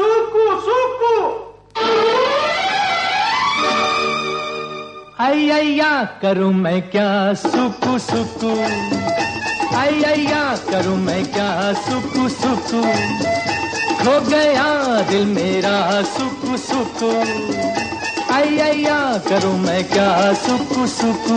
सुकु सुकु। अय्या करूँ मैं क्या सुकु सुकु? अय्या करूँ मैं क्या सुकु सुकु? खो गया दिल मेरा सुकु सुकु। अय्या करूँ मैं क्या सुकु सुकु?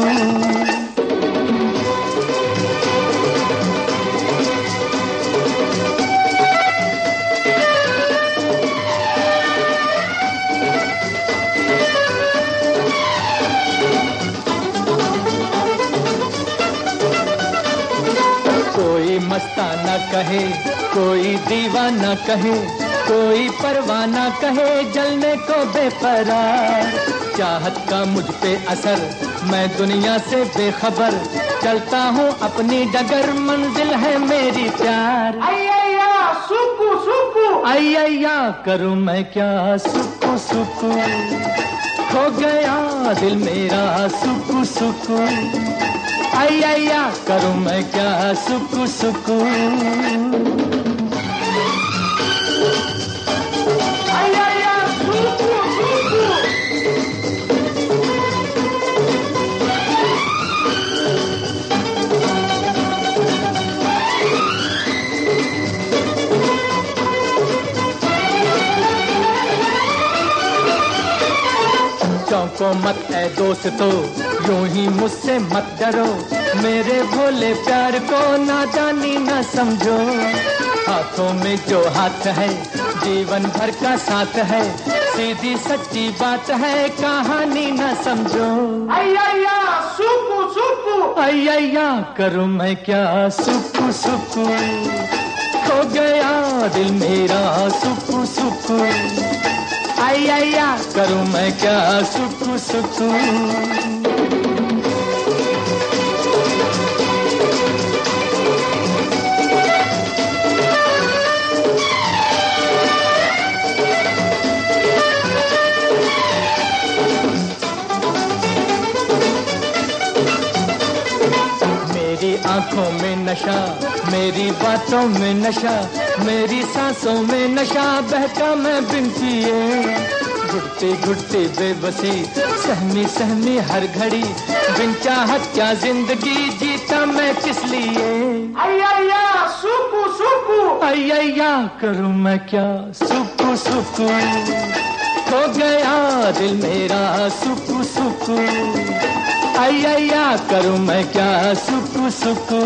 मस्ताना कहे कोई दीवाना कहे कोई परवाना कहे जलने को बेपरार चाहत का मुझ पे असर मैं दुनिया से बेखबर। चलता हूँ अपनी डगर मंजिल है मेरी प्यार। अय्या सुकु सुकु। अय्या करूँ मैं क्या? सुकु सुकु। खो गया दिल मेरा सुकु सुकु। अय्या करूँ मैं क्या? सुकु सुकु। चौंको मत है दोस्तों यूँ ही मुझसे मत डरो। मेरे भोले प्यार को ना जानी न समझो। हाथों में जो हाथ है जीवन भर का साथ है। सीधी सच्ची बात है कहानी न समझो। अय्या सुकु सुकु। अय्या करूँ मैं क्या? सुकु सुकु। खो गया दिल मेरा सुकु सुकु। अय्या करूँ मैं क्या? सुकु सुकु। मेरी आँखों में नशा मेरी बातों में नशा मेरी सांसों में नशा बहका मैं बिन पिए घुटती घुटती बेबसी सहमी सहमी हर घड़ी बिन चाहत क्या ज़िंदगी जीता मैं किस लिए? अय्या सुकु सुकु। अय्या करूँ मैं क्या? सुकु सुकु। खो गया दिल मेरा सुकु सुकु। अय्या करूँ मैं क्या सुख सुकु